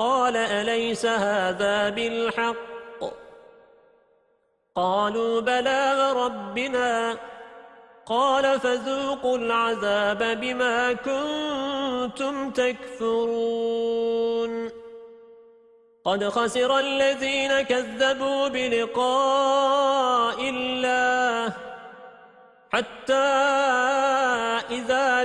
قال أليس هذا بالحق؟ قالوا بلى ربنا قال فذوقوا العذاب بما كنتم تكفرون. قد خسر الذين كذبوا بلقاء الله حتى إذا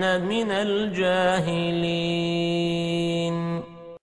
من الجاهلين.